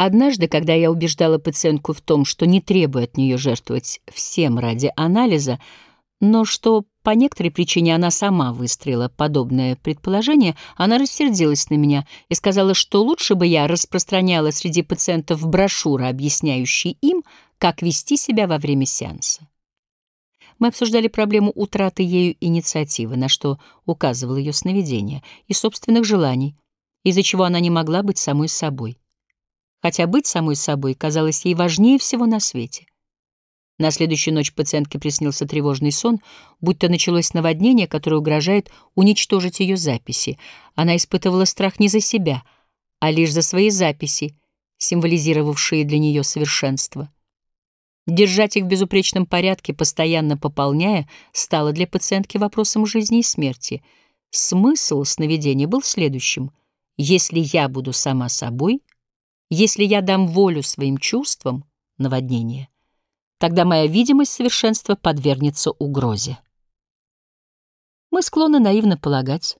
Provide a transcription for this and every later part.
Однажды, когда я убеждала пациентку в том, что не требую от нее жертвовать всем ради анализа, но что по некоторой причине она сама выстроила подобное предположение, она рассердилась на меня и сказала, что лучше бы я распространяла среди пациентов брошюры, объясняющие им, как вести себя во время сеанса. Мы обсуждали проблему утраты ею инициативы, на что указывало ее сновидение, и собственных желаний, из-за чего она не могла быть самой собой хотя быть самой собой казалось ей важнее всего на свете. На следующую ночь пациентке приснился тревожный сон, будто началось наводнение, которое угрожает уничтожить ее записи. Она испытывала страх не за себя, а лишь за свои записи, символизировавшие для нее совершенство. Держать их в безупречном порядке, постоянно пополняя, стало для пациентки вопросом жизни и смерти. Смысл сновидения был следующим. «Если я буду сама собой», если я дам волю своим чувствам, наводнение, тогда моя видимость совершенства подвергнется угрозе. Мы склонны наивно полагать,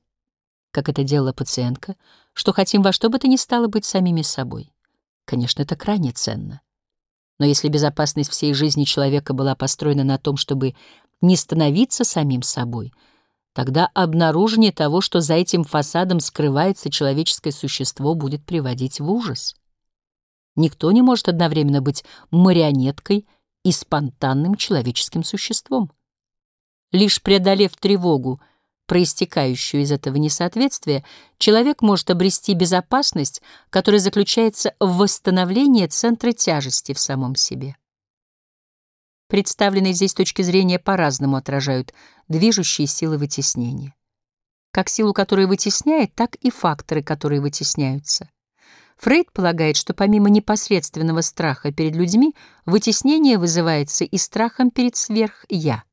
как это делала пациентка, что хотим во что бы то ни стало быть самими собой. Конечно, это крайне ценно. Но если безопасность всей жизни человека была построена на том, чтобы не становиться самим собой, тогда обнаружение того, что за этим фасадом скрывается человеческое существо, будет приводить в ужас. Никто не может одновременно быть марионеткой и спонтанным человеческим существом. Лишь преодолев тревогу, проистекающую из этого несоответствия, человек может обрести безопасность, которая заключается в восстановлении центра тяжести в самом себе. Представленные здесь точки зрения по-разному отражают движущие силы вытеснения. Как силу, которая вытесняет, так и факторы, которые вытесняются. Фрейд полагает, что помимо непосредственного страха перед людьми, вытеснение вызывается и страхом перед сверх-я.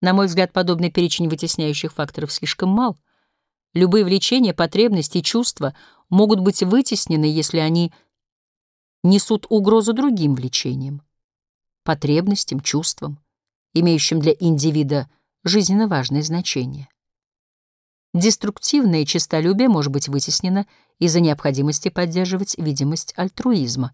На мой взгляд, подобный перечень вытесняющих факторов слишком мал. Любые влечения, потребности и чувства могут быть вытеснены, если они несут угрозу другим влечениям, потребностям, чувствам, имеющим для индивида жизненно важное значение. Деструктивное честолюбие может быть вытеснено из-за необходимости поддерживать видимость альтруизма.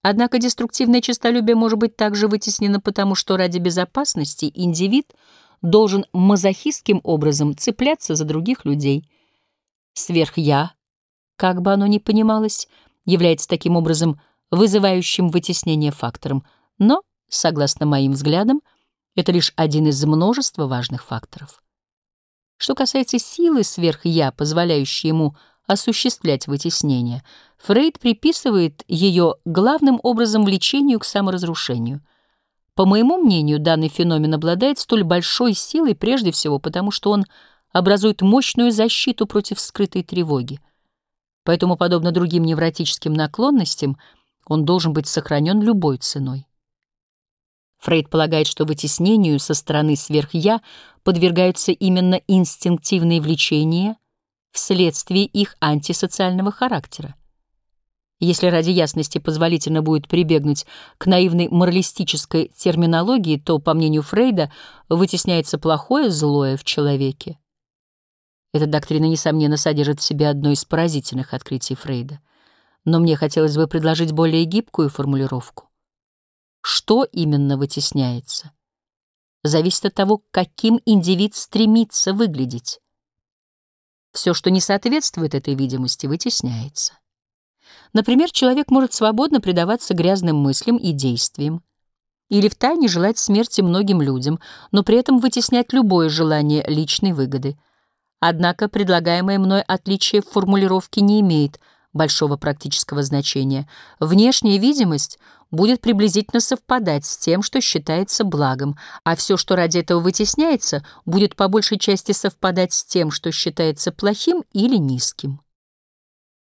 Однако деструктивное честолюбие может быть также вытеснено потому, что ради безопасности индивид должен мазохистским образом цепляться за других людей. Сверх-я, как бы оно ни понималось, является таким образом вызывающим вытеснение фактором, но, согласно моим взглядам, это лишь один из множества важных факторов. Что касается силы сверх-я, позволяющей ему осуществлять вытеснение, Фрейд приписывает ее главным образом влечению к саморазрушению. По моему мнению, данный феномен обладает столь большой силой прежде всего потому, что он образует мощную защиту против скрытой тревоги. Поэтому, подобно другим невротическим наклонностям, он должен быть сохранен любой ценой. Фрейд полагает, что вытеснению со стороны сверх-я подвергаются именно инстинктивные влечения вследствие их антисоциального характера. Если ради ясности позволительно будет прибегнуть к наивной моралистической терминологии, то, по мнению Фрейда, вытесняется плохое злое в человеке. Эта доктрина, несомненно, содержит в себе одно из поразительных открытий Фрейда. Но мне хотелось бы предложить более гибкую формулировку. Что именно вытесняется? Зависит от того, каким индивид стремится выглядеть. Все, что не соответствует этой видимости, вытесняется. Например, человек может свободно предаваться грязным мыслям и действиям, или втайне желать смерти многим людям, но при этом вытеснять любое желание личной выгоды. Однако предлагаемое мной отличие в формулировке не имеет – большого практического значения, внешняя видимость будет приблизительно совпадать с тем, что считается благом, а все, что ради этого вытесняется, будет по большей части совпадать с тем, что считается плохим или низким.